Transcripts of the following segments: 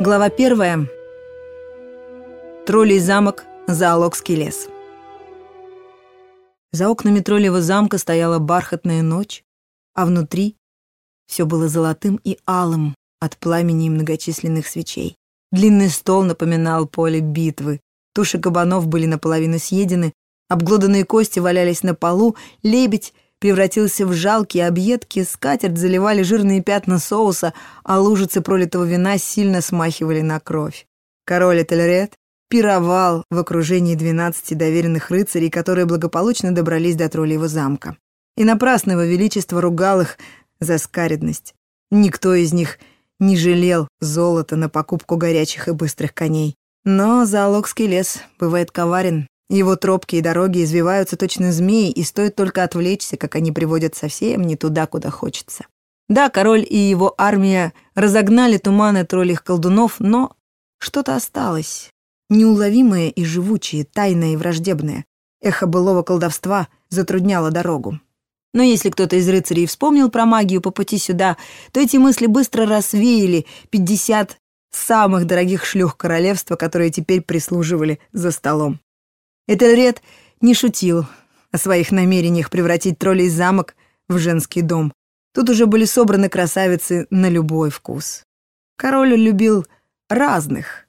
Глава первая. Троллей замок, Заолокский лес. За окнами троллевого замка стояла бархатная ночь, а внутри все было золотым и алым от пламени многочисленных свечей. Длинный стол напоминал поле битвы. Туши кабанов были наполовину съедены, обглоданные кости валялись на полу, лебедь превратился в жалкие объедки, скатерть заливали жирные пятна соуса, а лужицы пролитого вина сильно смахивали на кровь. Король Этельред пировал в окружении двенадцати доверенных рыцарей, которые благополучно добрались до троллейного замка. И напрасно его величество ругал их за скаредность. Никто из них не жалел золота на покупку горячих и быстрых коней. Но Заолокский лес бывает коварен, его тропки и дороги извиваются точно змеи, и стоит только отвлечься, как они приводят совсем не туда, куда хочется. Да, король и его армия разогнали туманы троллих колдунов, но что-то осталось. Неуловимое и живучее, тайное и враждебное. Эхо былого колдовства затрудняло дорогу. Но если кто-то из рыцарей вспомнил про магию по пути сюда, то эти мысли быстро рассвеяли пятьдесят самых дорогих шлюх королевства, которые теперь прислуживали за столом. Этельред не шутил о своих намерениях превратить троллей замок в женский дом. Тут уже были собраны красавицы на любой вкус. Король любил разных.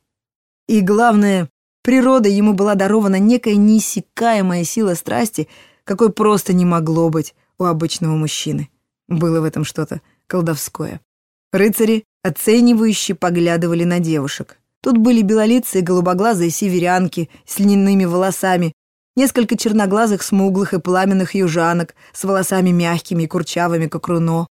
И главное, природой ему была дарована некая неиссякаемая сила страсти, какой просто не могло быть у обычного мужчины. Было в этом что-то колдовское. Рыцари оценивающе поглядывали на девушек. Тут были белолицые голубоглазые северянки с льняными волосами, несколько черноглазых смуглых и пламенных южанок с волосами мягкими и курчавыми, как руно.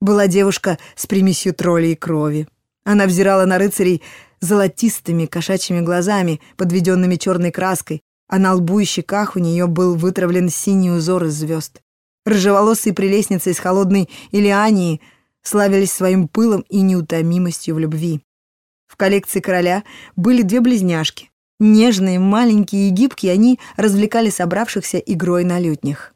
Была девушка с примесью троллей и крови. Она взирала на рыцарей золотистыми кошачьими глазами, подведенными черной краской, а на лбу и щеках у нее был вытравлен синий узор из звезд. Рыжеволосые прелестницы из холодной Илиании славились своим пылом и неутомимостью в любви. В коллекции короля были две близняшки. Нежные, маленькие и гибкие, они развлекали собравшихся игрой на лютнях.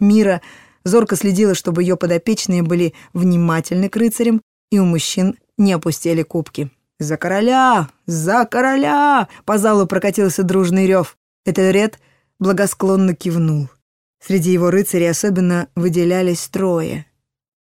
Мира зорко следила, чтобы ее подопечные были внимательны к рыцарям, и у мужчин не опустили кубки. «За короля! За короля!» По залу прокатился дружный рев. Этельред благосклонно кивнул. Среди его рыцарей особенно выделялись трое.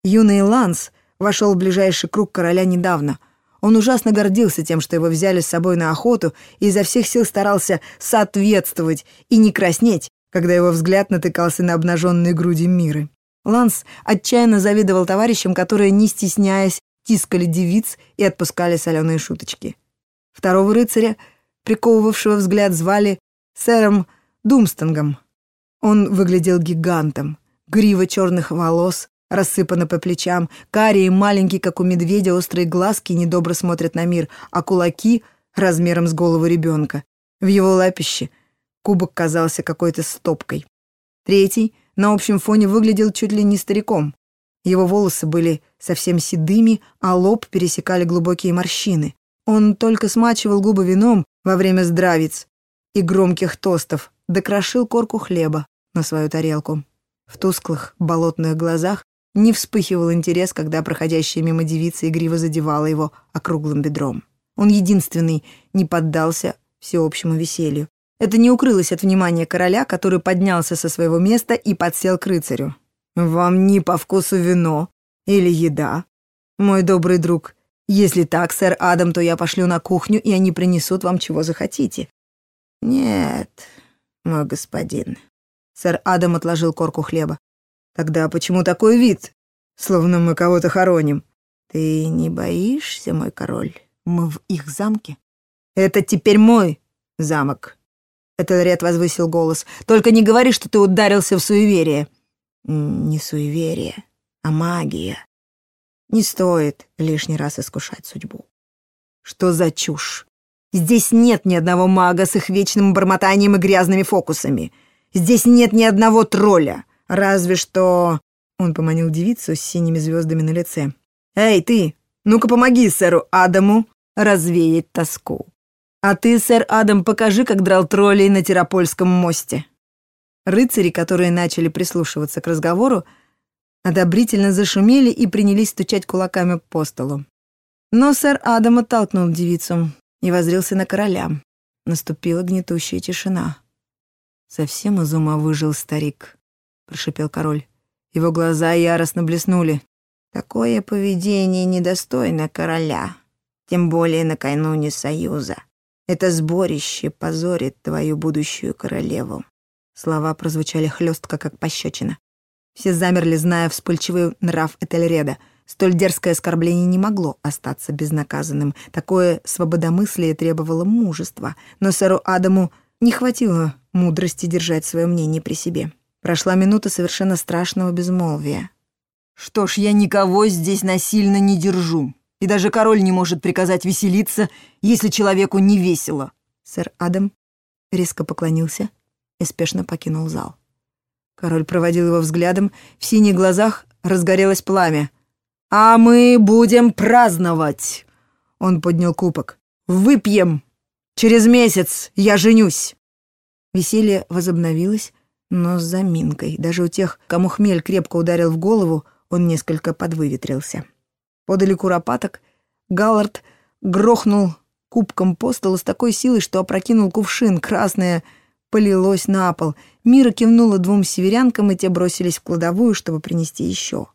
Юный Ланс вошел в ближайший круг короля недавно. Он ужасно гордился тем, что его взяли с собой на охоту, и изо всех сил старался соответствовать и не краснеть, когда его взгляд натыкался на обнаженные груди Миры. Ланс отчаянно завидовал товарищам, которые, не стесняясь, тискали девиц и отпускали соленые шуточки. Второго рыцаря, приковывавшего взгляд, звали сэром Думстангом. Он выглядел гигантом. Грива черных волос, рассыпаны по плечам, карие, маленькие, как у медведя, острые глазки недобро смотрят на мир, а кулаки размером с голову ребенка. В его лапище кубок казался какой-то стопкой. Третий на общем фоне выглядел чуть ли не стариком. Его волосы были совсем седыми, а лоб пересекали глубокие морщины. Он только смачивал губы вином во время здравиц и громких тостов, докрошил корку хлеба на свою тарелку. В тусклых болотных глазах не вспыхивал интерес, когда проходящая мимо девица игриво задевала его округлым бедром. Он единственный не поддался всеобщему веселью. Это не укрылось от внимания короля, который поднялся со своего места и подсел к рыцарю. «Вам не по вкусу вино или еда? Мой добрый друг, если так, сэр Адам, то я пошлю на кухню, и они принесут вам чего захотите». «Нет, мой господин». Сэр Адам отложил корку хлеба. Тогда почему такой вид, словно мы кого-то хороним? Ты не боишься, мой король? Мы в их замке? Это теперь мой замок. Этельред возвысил голос. Только не говори, что ты ударился в суеверие. Не суеверие, а магия. Не стоит лишний раз искушать судьбу. Что за чушь? Здесь нет ни одного мага с их вечным бормотанием и грязными фокусами. Здесь нет ни одного тролля. Разве что...» Он поманил девицу с синими звездами на лице. «Эй, ты, ну-ка помоги сэру Адаму развеять тоску. А ты, сэр Адам, покажи, как драл троллей на Терапольском мосте». Рыцари, которые начали прислушиваться к разговору, одобрительно зашумели и принялись стучать кулаками по столу. Но сэр Адам оттолкнул девицу и воззрился на короля. Наступила гнетущая тишина. «Совсем из ума выжил старик», — прошипел король. Его глаза яростно блеснули. «Такое поведение недостойно короля, тем более накануне союза. Это сборище позорит твою будущую королеву». Слова прозвучали хлестко, как пощечина. Все замерли, зная вспыльчивый нрав Этельреда — Столь дерзкое оскорбление не могло остаться безнаказанным. Такое свободомыслие требовало мужества, но сэру Адаму не хватило мудрости держать свое мнение при себе. Прошла минута совершенно страшного безмолвия. «Что ж, я никого здесь насильно не держу, и даже король не может приказать веселиться, если человеку не весело». Сэр Адам резко поклонился и спешно покинул зал. Король проводил его взглядом, в синих глазах разгорелось пламя — «А мы будем праздновать!» Он поднял кубок. «Выпьем! Через месяц я женюсь!» Веселье возобновилось, но с заминкой. Даже у тех, кому хмель крепко ударил в голову, он несколько подвыветрился. Подали куропаток. Галлард грохнул кубком по столу с такой силой, что опрокинул кувшин. Красное полилось на пол. Мира кивнула двум северянкам, и те бросились в кладовую, чтобы принести еще.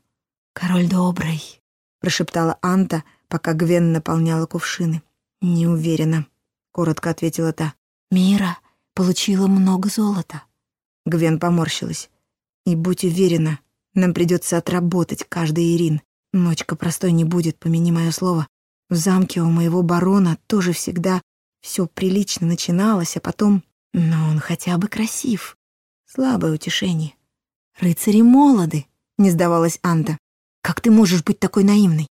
«Король добрый», — прошептала Анта, пока Гвен наполняла кувшины. «Не уверена», — коротко ответила та. «Мира получила много золота». Гвен поморщилась. «И будь уверена, нам придется отработать каждый Ирин. Ночка простой не будет, помяни мое слово. В замке у моего барона тоже всегда все прилично начиналось, а потом... Но он хотя бы красив. Слабое утешение. Рыцари молоды, не сдавалась Анта. Как ты можешь быть такой наивной?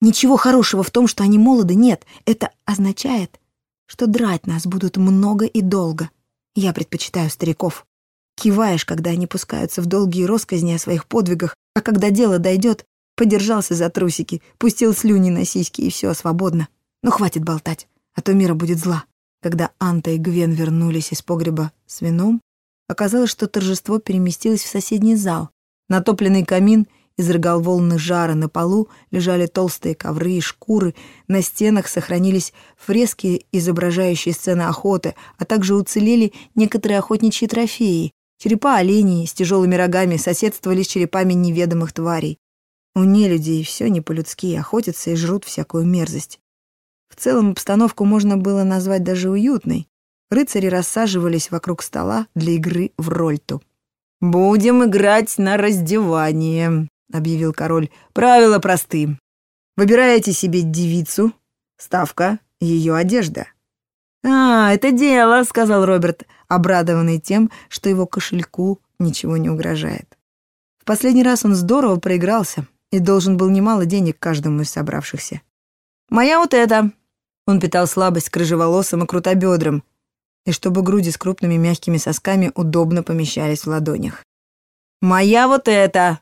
Ничего хорошего в том, что они молоды, нет. Это означает, что драть нас будут много и долго. Я предпочитаю стариков. Киваешь, когда они пускаются в долгие росказни о своих подвигах, а когда дело дойдет, подержался за трусики, пустил слюни на сиськи и все, свободно. Ну, хватит болтать, а то мира будет зла. Когда Анта и Гвен вернулись из погреба с вином, оказалось, что торжество переместилось в соседний зал. Натопленный камин — изрыгал волны жара, на полу лежали толстые ковры и шкуры, на стенах сохранились фрески, изображающие сцены охоты, а также уцелели некоторые охотничьи трофеи. Черепа оленей с тяжелыми рогами соседствовали с черепами неведомых тварей. У нелюдей все не по-людски, охотятся и жрут всякую мерзость. В целом обстановку можно было назвать даже уютной. Рыцари рассаживались вокруг стола для игры в рольту. «Будем играть на раздевание», — объявил король. «Правила просты. Выбираете себе девицу, ставка — ее одежда». «А, это дело», — сказал Роберт, обрадованный тем, что его кошельку ничего не угрожает. В последний раз он здорово проигрался и должен был немало денег каждому из собравшихся. «Моя вот эта!» Он питал слабость к рыжеволосым и крутобедрым, и чтобы груди с крупными мягкими сосками удобно помещались в ладонях. «Моя вот эта!»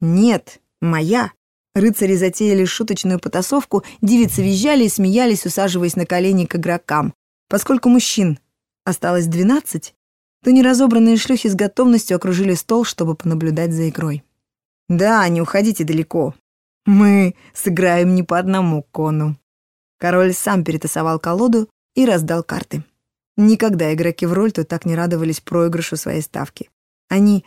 «Нет, моя». Рыцари затеяли шуточную потасовку, девицы визжали и смеялись, усаживаясь на колени к игрокам. Поскольку мужчин осталось двенадцать, то неразобранные шлюхи с готовностью окружили стол, чтобы понаблюдать за игрой. «Да, не уходите далеко. Мы сыграем не по одному кону». Король сам перетасовал колоду и раздал карты. Никогда игроки в роль-то так не радовались проигрышу своей ставки. Они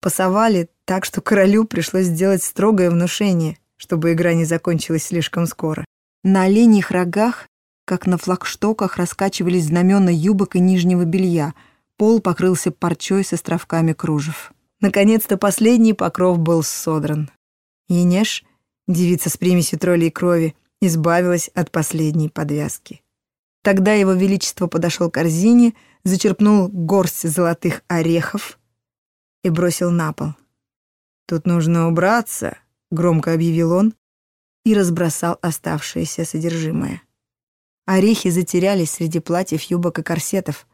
пасовали так, что королю пришлось сделать строгое внушение, чтобы игра не закончилась слишком скоро. На оленьих рогах, как на флагштоках, раскачивались знамена юбок и нижнего белья. Пол покрылся парчой с островками кружев. Наконец-то последний покров был содран. Енеш, девица с примесью троллей крови, избавилась от последней подвязки. Тогда его величество подошел к корзине, зачерпнул горсть золотых орехов, и бросил на пол. «Тут нужно убраться», — громко объявил он и разбросал оставшееся содержимое. Орехи затерялись среди платьев, юбок и корсетов,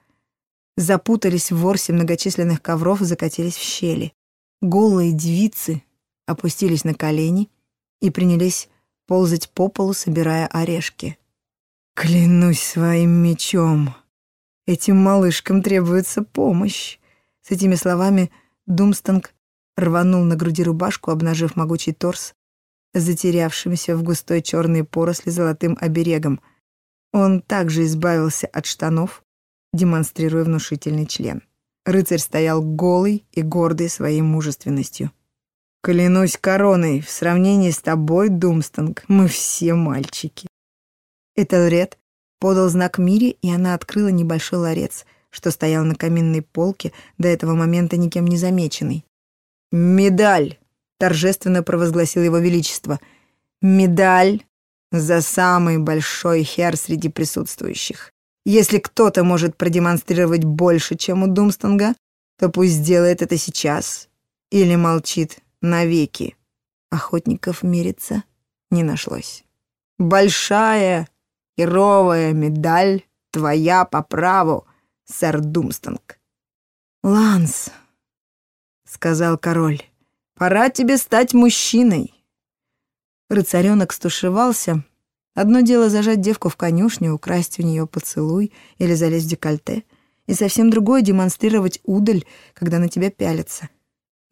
запутались в ворсе многочисленных ковров и закатились в щели. Голые девицы опустились на колени и принялись ползать по полу, собирая орешки. «Клянусь своим мечом, этим малышкам требуется помощь!» С этими словами Думстанг рванул на груди рубашку, обнажив могучий торс, затерявшимся в густой черной поросли золотым оберегом. Он также избавился от штанов, демонстрируя внушительный член. Рыцарь стоял голый и гордый своей мужественностью. «Клянусь короной, в сравнении с тобой, Думстанг, мы все мальчики». Этельред подал знак Мире, и она открыла небольшой ларец, что стоял на каминной полке, до этого момента никем не замеченный. «Медаль!» — торжественно провозгласил его величество. «Медаль за самый большой хер среди присутствующих. Если кто-то может продемонстрировать больше, чем у Думстанга, то пусть сделает это сейчас или молчит навеки. Охотников мириться не нашлось. Большая херовая медаль твоя по праву, сэр Думстанг. Ланс, сказал король, пора тебе стать мужчиной. Рыцаренок стушевался, Одно дело зажать девку в конюшню, украсть у нее поцелуй или залезть в декольте, и совсем другое — демонстрировать удаль, когда на тебя пялятся.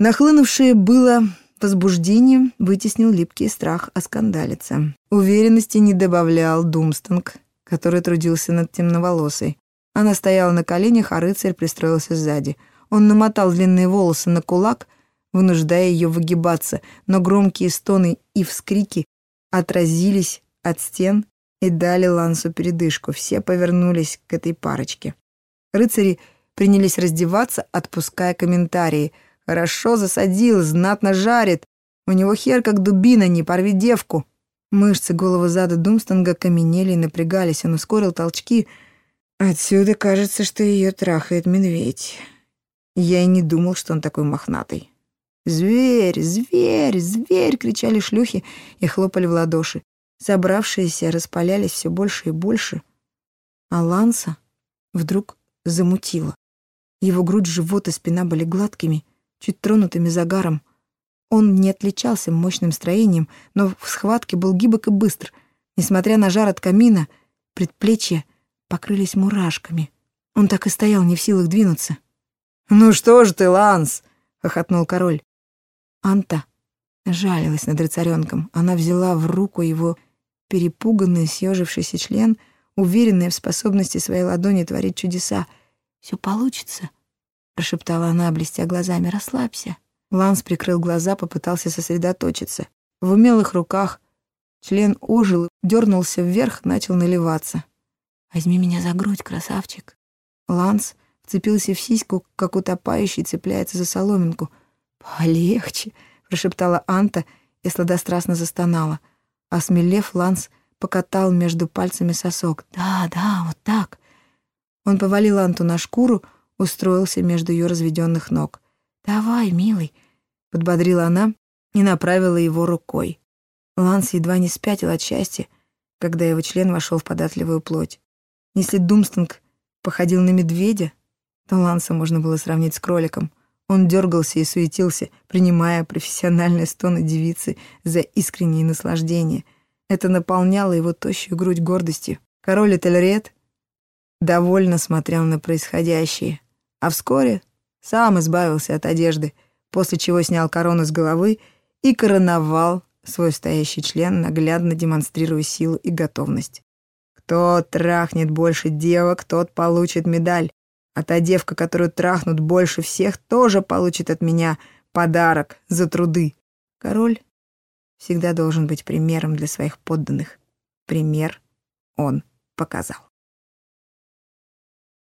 Нахлынувшее было возбуждение вытеснил липкий страх оскандалиться. Уверенности не добавлял Думстанг, который трудился над темноволосой. Она стояла на коленях, а рыцарь пристроился сзади. Он намотал длинные волосы на кулак, вынуждая ее выгибаться, но громкие стоны и вскрики отразились от стен и дали Лансу передышку. Все повернулись к этой парочке. Рыцари принялись раздеваться, отпуская комментарии. «Хорошо засадил, знатно жарит. У него хер как дубина, не порви девку». Мышцы головы зада Думстанга каменели и напрягались. Он ускорил толчки. Отсюда кажется, что ее трахает медведь. Я и не думал, что он такой мохнатый. «Зверь! Зверь! Зверь!» — кричали шлюхи и хлопали в ладоши. Собравшиеся распалялись все больше и больше, а Ланса вдруг замутило. Его грудь, живот и спина были гладкими, чуть тронутыми загаром. Он не отличался мощным строением, но в схватке был гибок и быстр. Несмотря на жар от камина, предплечья покрылись мурашками. Он так и стоял, не в силах двинуться. «Ну что ж ты, Ланс!» — хохотнул король. Анта жалилась над рыцаренком. Она взяла в руку его перепуганный, съежившийся член, уверенная в способности своей ладони творить чудеса. «Все получится», — прошептала она, блестя глазами. «Расслабься». Ланс прикрыл глаза, попытался сосредоточиться. В умелых руках член ожил, дернулся вверх, начал наливаться. «Возьми меня за грудь, красавчик». Ланс вцепился в сиську, как утопающий цепляется за соломинку. «Полегче», — прошептала Анта и сладострастно застонала — Осмелев, Ланс покатал между пальцами сосок. «Да, да, вот так». Он повалил Анту на шкуру, устроился между ее разведенных ног. «Давай, милый», — подбодрила она и направила его рукой. Ланс едва не спятил от счастья, когда его член вошел в податливую плоть. Если Думстинг походил на медведя, то Ланса можно было сравнить с кроликом. Он дергался и суетился, принимая профессиональные стоны девицы за искреннее наслаждение. Это наполняло его тощую грудь гордостью. Король Этельред довольно смотрел на происходящее, а вскоре сам избавился от одежды, после чего снял корону с головы и короновал свой стоящий член, наглядно демонстрируя силу и готовность. Кто трахнет больше девок, тот получит медаль. А та девка, которую трахнут больше всех, тоже получит от меня подарок за труды. Король всегда должен быть примером для своих подданных. Пример он показал.